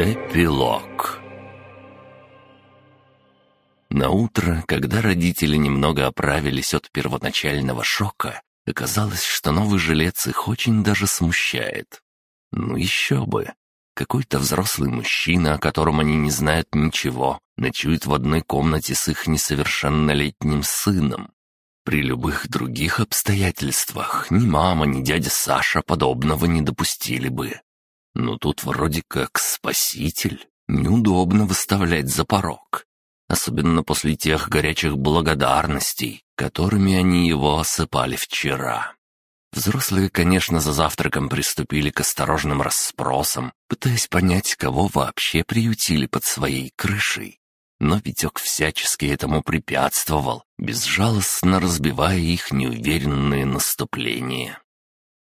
Эпилог На утро, когда родители немного оправились от первоначального шока, оказалось, что новый жилец их очень даже смущает. Ну еще бы. Какой-то взрослый мужчина, о котором они не знают ничего, ночует в одной комнате с их несовершеннолетним сыном. При любых других обстоятельствах ни мама, ни дядя Саша подобного не допустили бы. Но тут вроде как спаситель. Неудобно выставлять за порог. Особенно после тех горячих благодарностей, которыми они его осыпали вчера. Взрослые, конечно, за завтраком приступили к осторожным расспросам, пытаясь понять, кого вообще приютили под своей крышей но Витек всячески этому препятствовал, безжалостно разбивая их неуверенные наступления.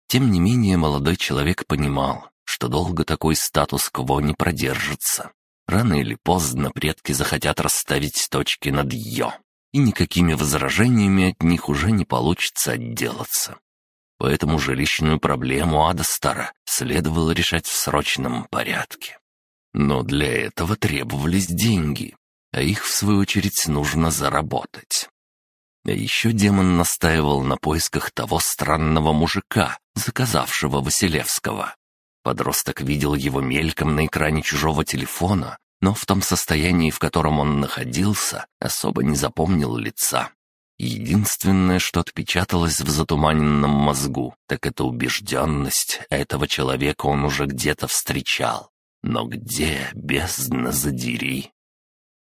Тем не менее, молодой человек понимал, что долго такой статус-кво не продержится. Рано или поздно предки захотят расставить точки над «ё», и никакими возражениями от них уже не получится отделаться. Поэтому жилищную проблему Адастара следовало решать в срочном порядке. Но для этого требовались деньги, а их, в свою очередь, нужно заработать. А еще демон настаивал на поисках того странного мужика, заказавшего Василевского. Подросток видел его мельком на экране чужого телефона, но в том состоянии, в котором он находился, особо не запомнил лица. Единственное, что отпечаталось в затуманенном мозгу, так это убежденность, этого человека он уже где-то встречал. Но где, бездна задери?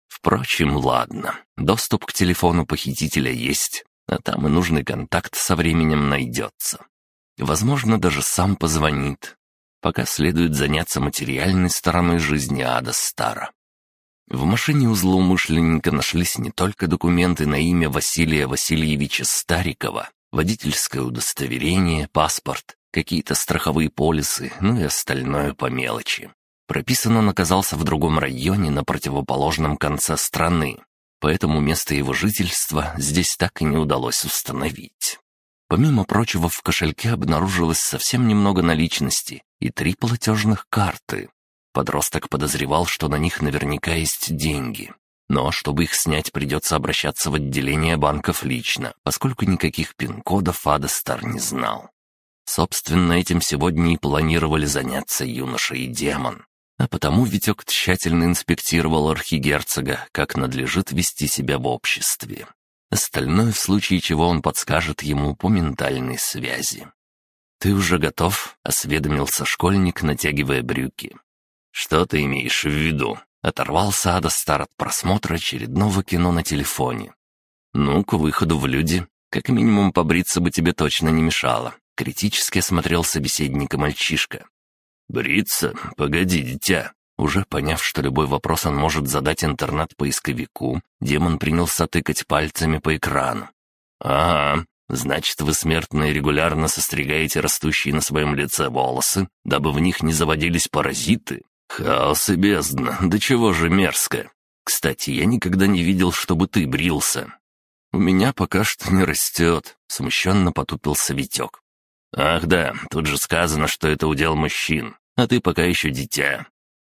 Впрочем, ладно. Доступ к телефону похитителя есть, а там и нужный контакт со временем найдется. Возможно, даже сам позвонит. Пока следует заняться материальной стороной жизни Ада Стара. В машине у злоумышленника нашлись не только документы на имя Василия Васильевича Старикова, водительское удостоверение, паспорт, какие-то страховые полисы, ну и остальное по мелочи. Прописан он оказался в другом районе на противоположном конце страны, поэтому место его жительства здесь так и не удалось установить. Помимо прочего, в кошельке обнаружилось совсем немного наличности и три платежных карты. Подросток подозревал, что на них наверняка есть деньги. Но чтобы их снять, придется обращаться в отделение банков лично, поскольку никаких пин-кодов Адастар не знал. Собственно, этим сегодня и планировали заняться юноша и демон. А потому Витек тщательно инспектировал архигерцога, как надлежит вести себя в обществе. Остальное, в случае чего он подскажет ему по ментальной связи. «Ты уже готов?» — осведомился школьник, натягивая брюки. «Что ты имеешь в виду?» — оторвался Адастар от просмотра очередного кино на телефоне. «Ну, к выходу в люди. Как минимум побриться бы тебе точно не мешало», — критически осмотрел собеседника мальчишка. «Бриться? Погоди, дитя!» Уже поняв, что любой вопрос он может задать интернет-поисковику, демон принялся тыкать пальцами по экрану. «Ага, значит, вы, смертные, регулярно состригаете растущие на своем лице волосы, дабы в них не заводились паразиты? Хаос и бездна, да чего же мерзко! Кстати, я никогда не видел, чтобы ты брился». «У меня пока что не растет», — смущенно потупился Витек. «Ах да, тут же сказано, что это удел мужчин, а ты пока еще дитя».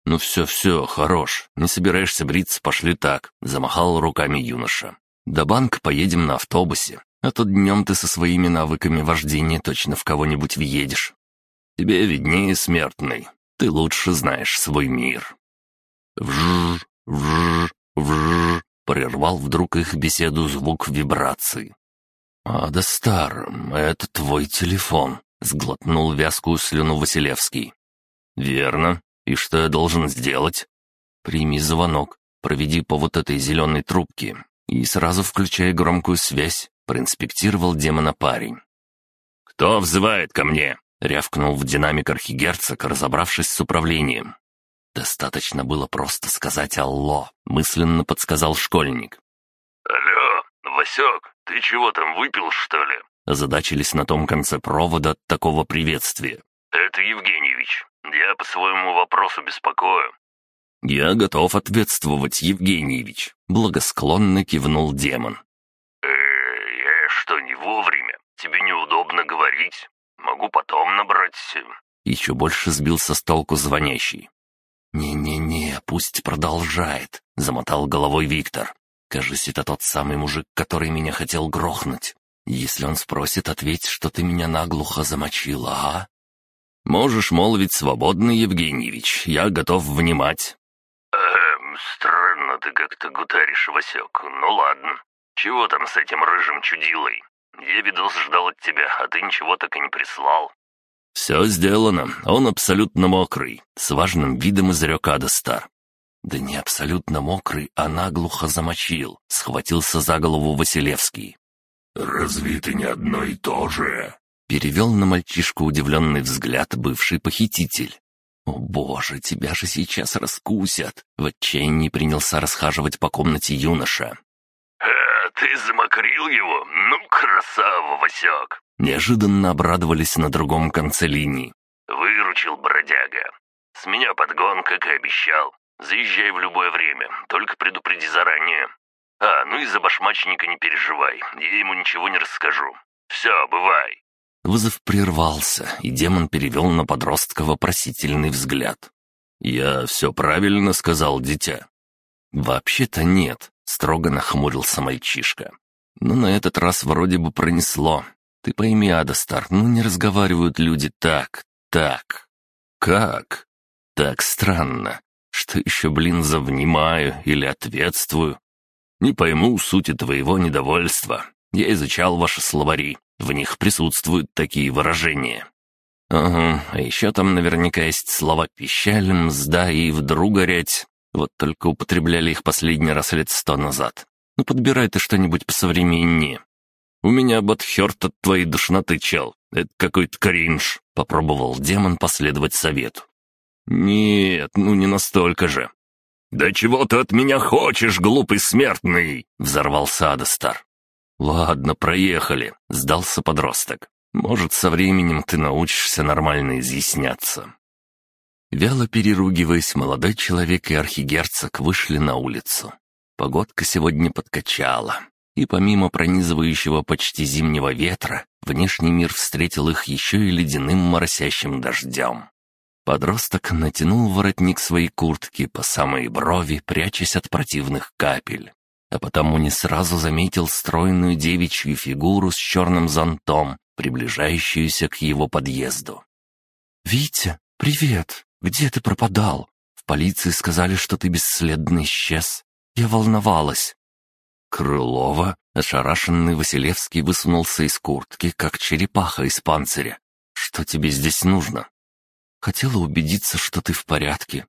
«Ну все-все, хорош, не собираешься бриться, пошли так», — замахал руками юноша. «До банка поедем на автобусе, а то днем ты со своими навыками вождения точно в кого-нибудь въедешь. Тебе виднее, смертный, ты лучше знаешь свой мир». «Вжж, вжж, вжж», — прервал вдруг их беседу звук вибрации. «А, да стар, это твой телефон», — сглотнул вязкую слюну Василевский. «Верно. И что я должен сделать?» «Прими звонок, проведи по вот этой зеленой трубке и сразу включай громкую связь», — проинспектировал демона парень. «Кто взывает ко мне?» — рявкнул в динамик архигерцог, разобравшись с управлением. «Достаточно было просто сказать «Алло», — мысленно подсказал школьник. «Алло, Васек, «Ты чего там, выпил, что ли?» Озадачились на том конце провода от такого приветствия. «Это Евгеньевич. Я по своему вопросу беспокою». «Я готов ответствовать, Евгеньевич», — благосклонно кивнул демон. «Э, я что, не вовремя? Тебе неудобно говорить. Могу потом набрать. Еще больше сбился с толку звонящий. «Не-не-не, пусть продолжает», — замотал головой Виктор. «Кажись, это тот самый мужик, который меня хотел грохнуть. Если он спросит, ответь, что ты меня наглухо замочила, а?» «Можешь молвить свободно, Евгеньевич, я готов внимать». «Эм, странно ты как-то гутаришь, Васек. Ну ладно. Чего там с этим рыжим чудилой? Я видос ждал от тебя, а ты ничего так и не прислал». «Все сделано. Он абсолютно мокрый», — с важным видом изрек Адастар. «Да не абсолютно мокрый, а наглухо замочил», — схватился за голову Василевский. «Разве это не одно и то же?» Перевел на мальчишку удивленный взгляд бывший похититель. «О боже, тебя же сейчас раскусят!» В отчаянии принялся расхаживать по комнате юноша. «А, ты замокрил его? Ну, красава, Васек!» Неожиданно обрадовались на другом конце линии. «Выручил бродяга. С меня подгон, как и обещал. Заезжай в любое время, только предупреди заранее. А, ну и за башмачника не переживай, я ему ничего не расскажу. Все, бывай». Вызов прервался, и демон перевел на подростка вопросительный взгляд. «Я все правильно сказал, дитя?» «Вообще-то нет», — строго нахмурился мальчишка. «Но на этот раз вроде бы пронесло. Ты пойми, Адастар, ну не разговаривают люди так, так. Как? Так странно. Что еще, блин, за внимаю или ответствую? Не пойму сути твоего недовольства. Я изучал ваши словари. В них присутствуют такие выражения. Ага, а еще там наверняка есть слова «пищаль», «мзда» и «вдруг горять». Вот только употребляли их последний раз лет сто назад. Ну, подбирай ты что-нибудь посовременнее. У меня Батхерт от твоей душноты, чел. Это какой-то кринж. Попробовал демон последовать совету. Нет, ну не настолько же. «Да чего ты от меня хочешь, глупый смертный?» — взорвался Адастар. «Ладно, проехали», — сдался подросток. «Может, со временем ты научишься нормально изъясняться». Вяло переругиваясь, молодой человек и архигерцог вышли на улицу. Погодка сегодня подкачала, и помимо пронизывающего почти зимнего ветра, внешний мир встретил их еще и ледяным моросящим дождем. Подросток натянул воротник своей куртки по самой брови, прячась от противных капель а потому не сразу заметил стройную девичью фигуру с черным зонтом, приближающуюся к его подъезду. «Витя, привет! Где ты пропадал? В полиции сказали, что ты бесследно исчез. Я волновалась». Крылова, ошарашенный Василевский, высунулся из куртки, как черепаха из панциря. «Что тебе здесь нужно?» «Хотела убедиться, что ты в порядке».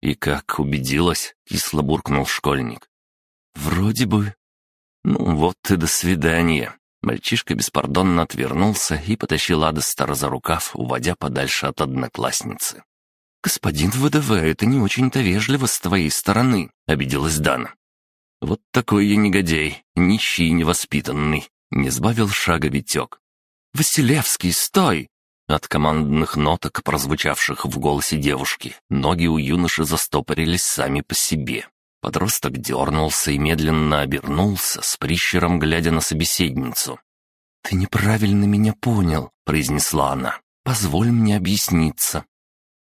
«И как убедилась?» — кисло буркнул школьник. «Вроде бы». «Ну вот и до свидания». Мальчишка беспардонно отвернулся и потащил Адестера за рукав, уводя подальше от одноклассницы. «Господин ВДВ, это не очень-то вежливо с твоей стороны», — обиделась Дана. «Вот такой я негодяй, нищий и невоспитанный», — не сбавил шага Витек. «Василевский, стой!» От командных ноток, прозвучавших в голосе девушки, ноги у юноши застопорились сами по себе. Подросток дернулся и медленно обернулся, с прищером глядя на собеседницу. «Ты неправильно меня понял», — произнесла она. «Позволь мне объясниться».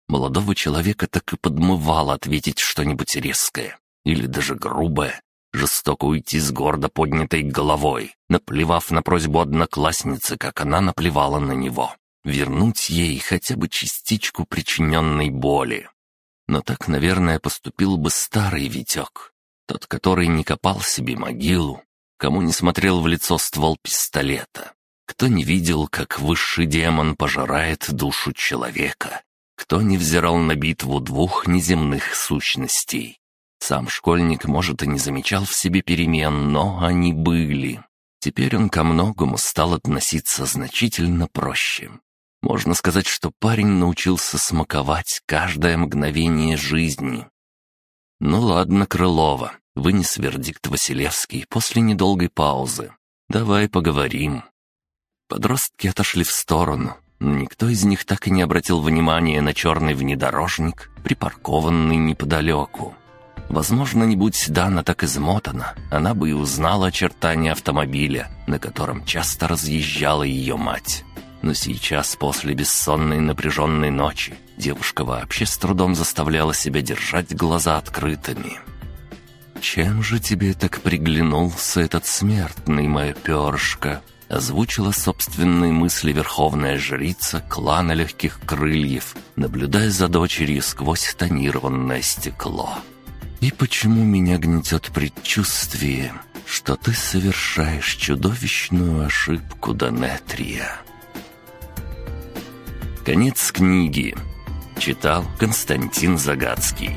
Молодого человека так и подмывало ответить что-нибудь резкое или даже грубое, жестоко уйти с гордо поднятой головой, наплевав на просьбу одноклассницы, как она наплевала на него, вернуть ей хотя бы частичку причиненной боли. Но так, наверное, поступил бы старый Витек. Тот, который не копал себе могилу, кому не смотрел в лицо ствол пистолета, кто не видел, как высший демон пожирает душу человека, кто не взирал на битву двух неземных сущностей. Сам школьник, может, и не замечал в себе перемен, но они были. Теперь он ко многому стал относиться значительно проще. Можно сказать, что парень научился смаковать каждое мгновение жизни. «Ну ладно, Крылова», — вынес вердикт Василевский после недолгой паузы. «Давай поговорим». Подростки отошли в сторону, но никто из них так и не обратил внимания на черный внедорожник, припаркованный неподалеку. Возможно, не будь Дана так измотана, она бы и узнала очертания автомобиля, на котором часто разъезжала ее мать. Но сейчас, после бессонной напряженной ночи, девушка вообще с трудом заставляла себя держать глаза открытыми. «Чем же тебе так приглянулся этот смертный, моя перышко?» озвучила собственные мысли верховная жрица клана легких крыльев, наблюдая за дочерью сквозь тонированное стекло. «И почему меня гнетет предчувствие, что ты совершаешь чудовищную ошибку, Донетрия?» Конец книги. Читал Константин Загадский.